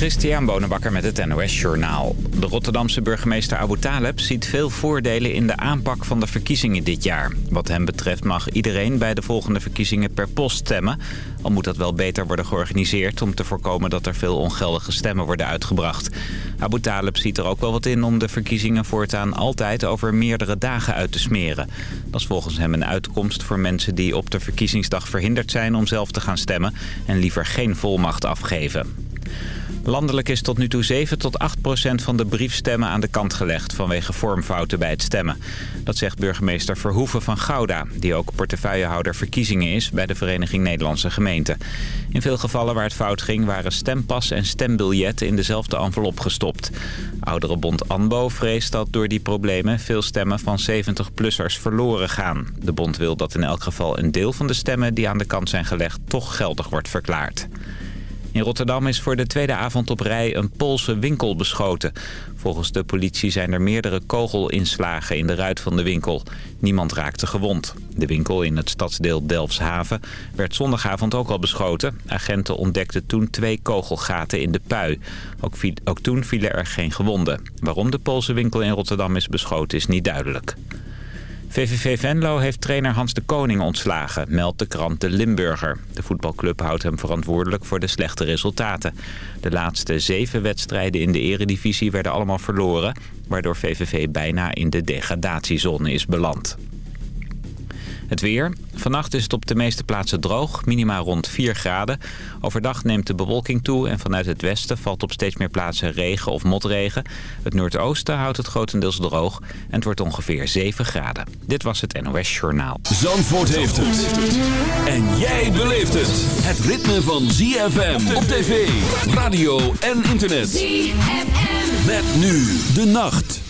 Christian Bonenbakker met het NOS Journaal. De Rotterdamse burgemeester Abu Taleb ziet veel voordelen in de aanpak van de verkiezingen dit jaar. Wat hem betreft mag iedereen bij de volgende verkiezingen per post stemmen. Al moet dat wel beter worden georganiseerd om te voorkomen dat er veel ongeldige stemmen worden uitgebracht. Abu Taleb ziet er ook wel wat in om de verkiezingen voortaan altijd over meerdere dagen uit te smeren. Dat is volgens hem een uitkomst voor mensen die op de verkiezingsdag verhinderd zijn om zelf te gaan stemmen en liever geen volmacht afgeven. Landelijk is tot nu toe 7 tot 8 procent van de briefstemmen aan de kant gelegd vanwege vormfouten bij het stemmen. Dat zegt burgemeester Verhoeven van Gouda, die ook portefeuillehouder verkiezingen is bij de Vereniging Nederlandse Gemeenten. In veel gevallen waar het fout ging waren stempas en stembiljetten in dezelfde envelop gestopt. Ouderenbond ANBO vreest dat door die problemen veel stemmen van 70-plussers verloren gaan. De bond wil dat in elk geval een deel van de stemmen die aan de kant zijn gelegd toch geldig wordt verklaard. In Rotterdam is voor de tweede avond op rij een Poolse winkel beschoten. Volgens de politie zijn er meerdere kogelinslagen in de ruit van de winkel. Niemand raakte gewond. De winkel in het stadsdeel Delfshaven werd zondagavond ook al beschoten. Agenten ontdekten toen twee kogelgaten in de pui. Ook, ook toen vielen er geen gewonden. Waarom de Poolse winkel in Rotterdam is beschoten is niet duidelijk. VVV Venlo heeft trainer Hans de Koning ontslagen, meldt de krant De Limburger. De voetbalclub houdt hem verantwoordelijk voor de slechte resultaten. De laatste zeven wedstrijden in de eredivisie werden allemaal verloren... waardoor VVV bijna in de degradatiezone is beland. Het weer. Vannacht is het op de meeste plaatsen droog, minima rond 4 graden. Overdag neemt de bewolking toe en vanuit het westen valt op steeds meer plaatsen regen of motregen. Het noordoosten houdt het grotendeels droog en het wordt ongeveer 7 graden. Dit was het NOS Journaal. Zandvoort heeft het. En jij beleeft het. Het ritme van ZFM op tv, radio en internet. ZFM. Met nu de nacht.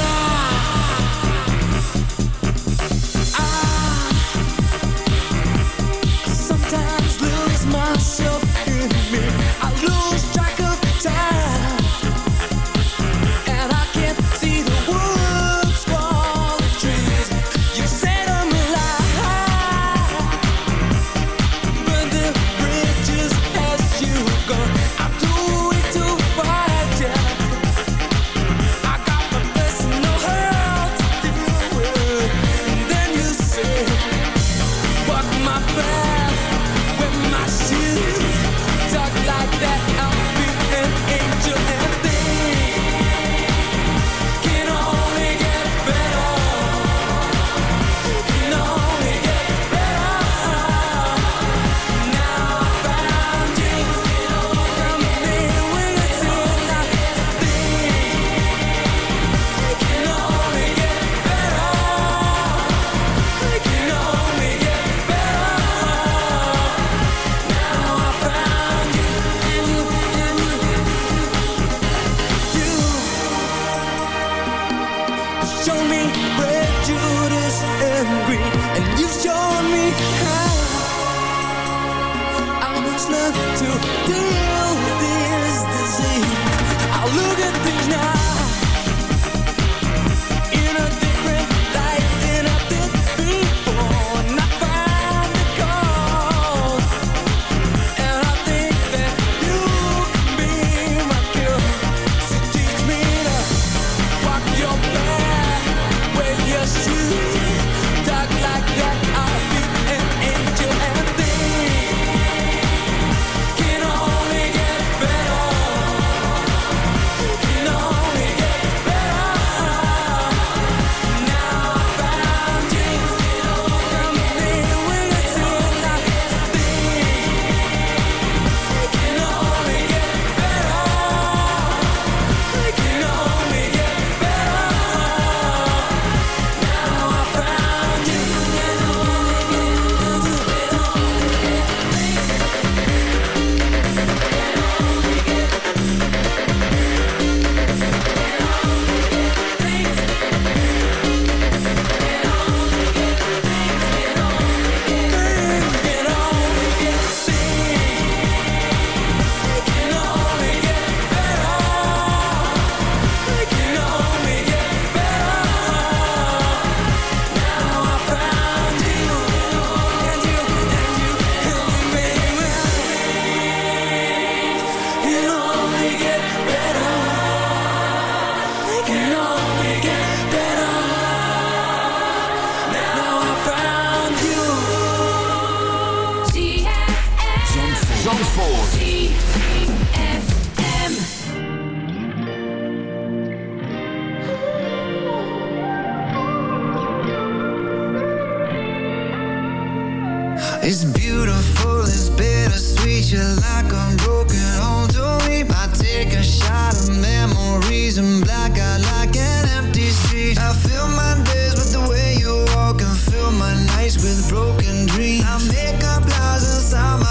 me It's beautiful, it's bittersweet. You're like a broken to me. I take a shot of memories and like an empty street. I fill my days with the way you walk and fill my nights with broken dreams. I make up lies inside my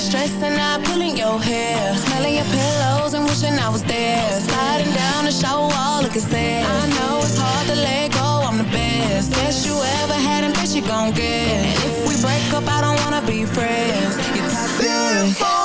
stressing out, pulling your hair. Smelling your pillows and wishing I was there. Sliding down the shower wall, looking sad. I know it's hard to let go, I'm the best. Best you ever had and best you gon' get. And if we break up, I don't wanna be friends. You're toxic. Beautiful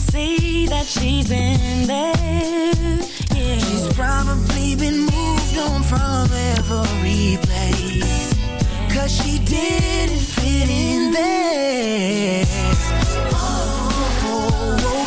see that she's been there. Yeah. She's probably been moved on from every place. Cause she didn't fit in there. oh. oh, oh. oh.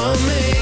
for me.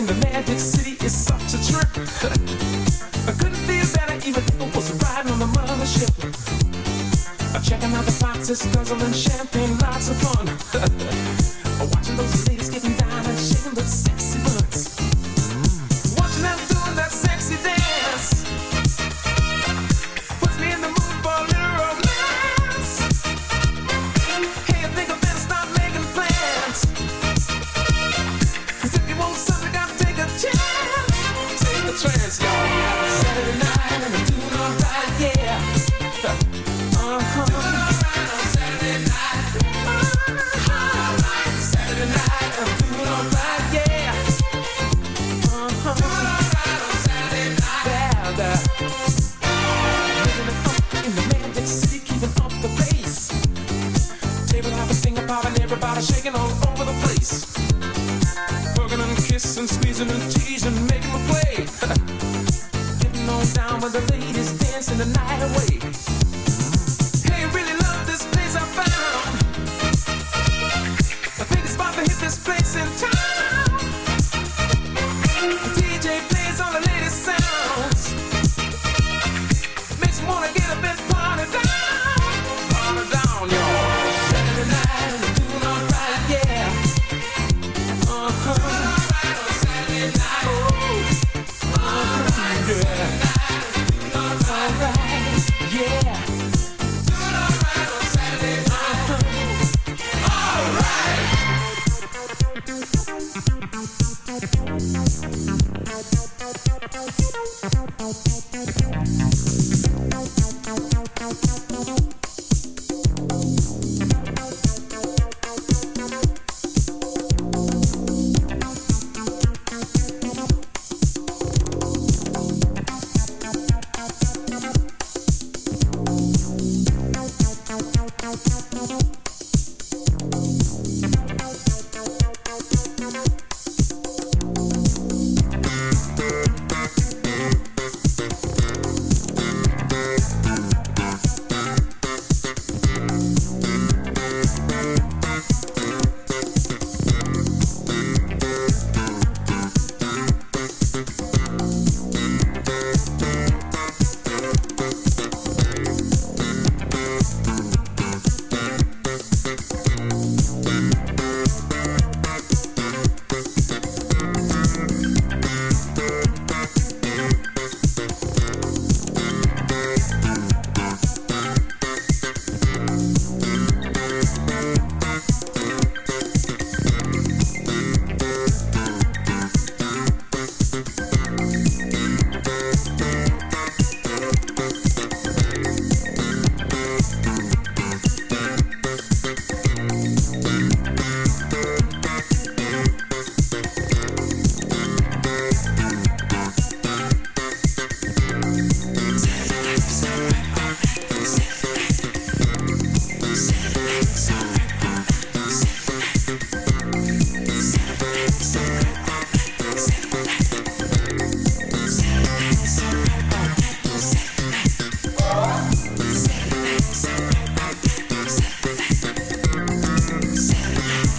in the magic city it's such a trip. I couldn't feel better even though I was riding on the mothership. I'm checking out the boxes, guzzling champagne, lots of fun.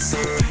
Sexy.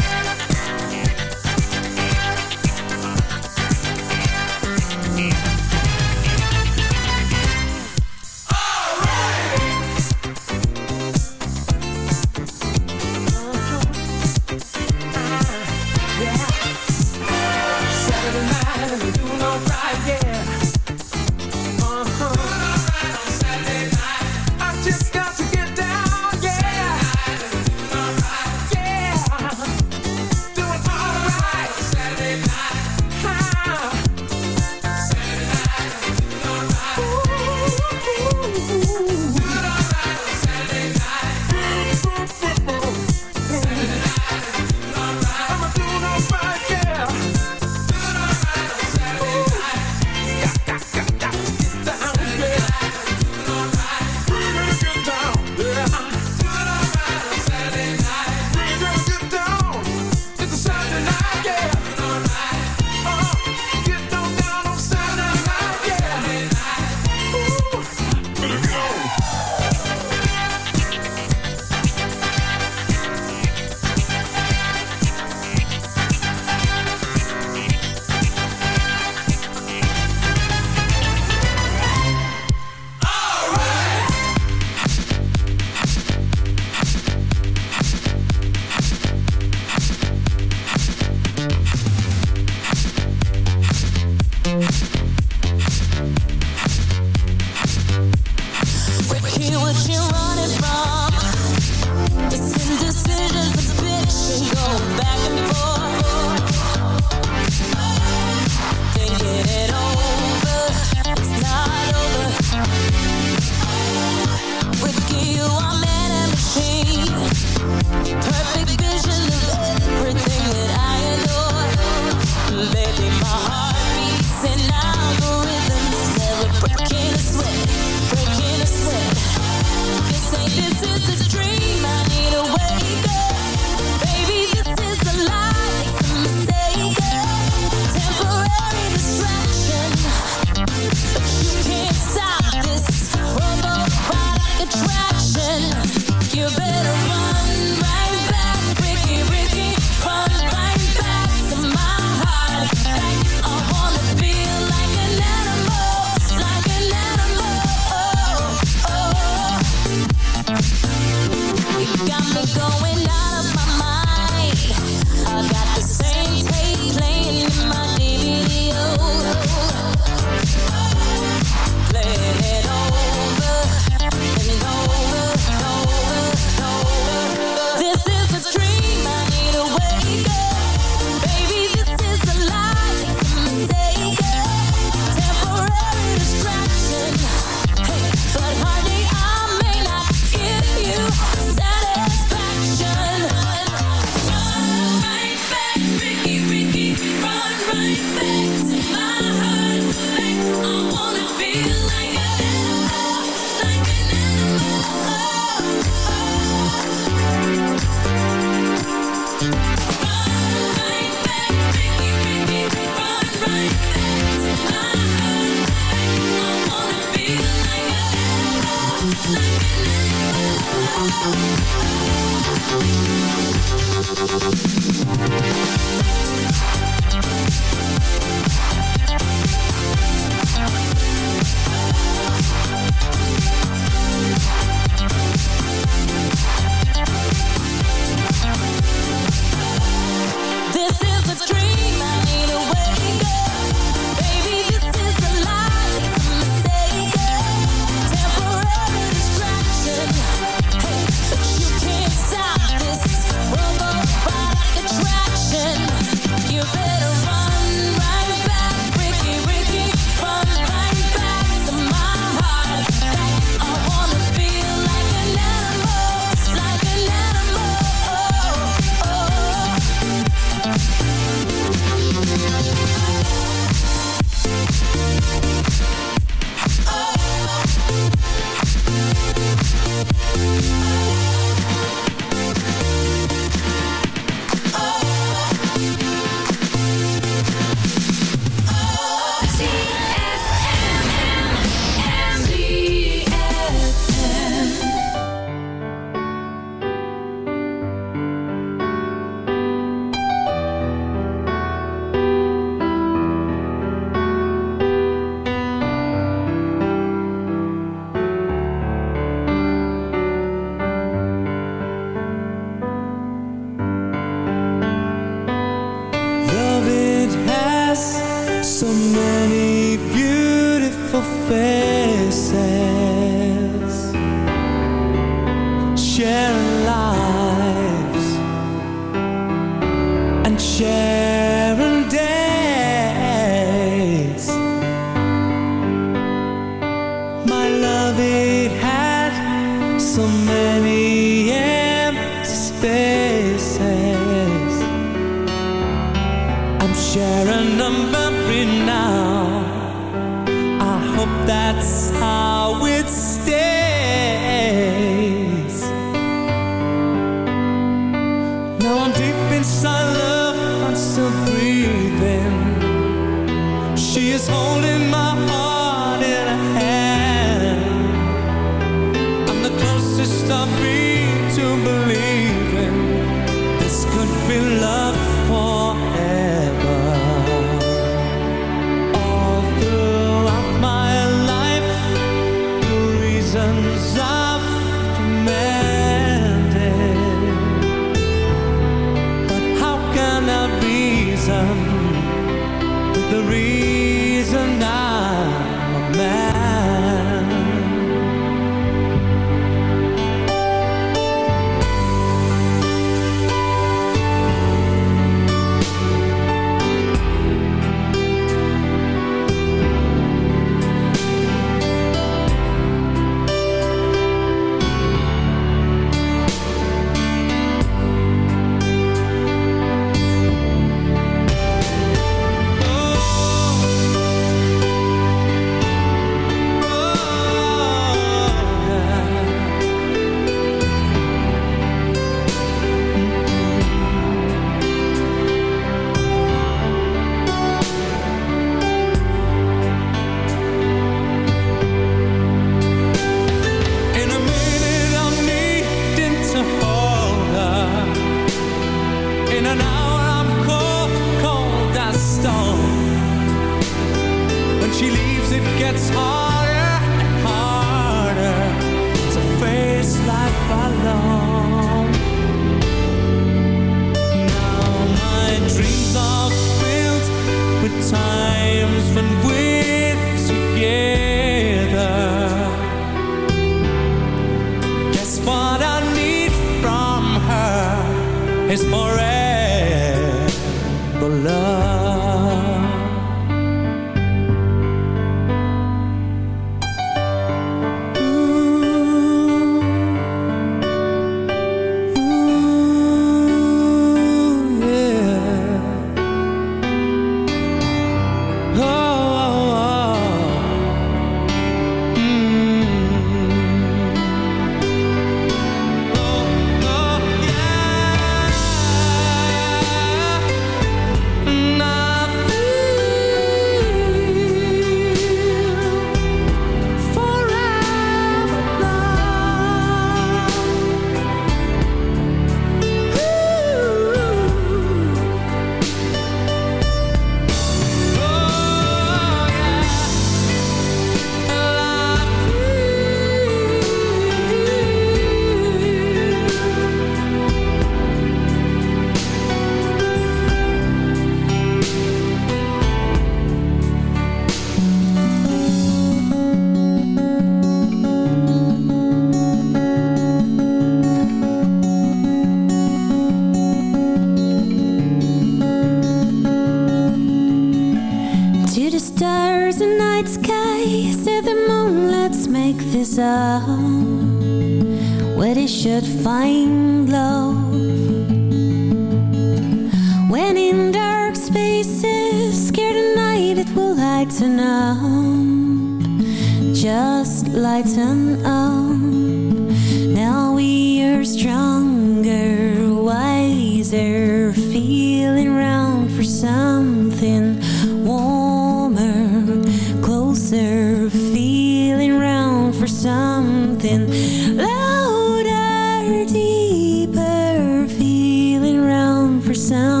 sound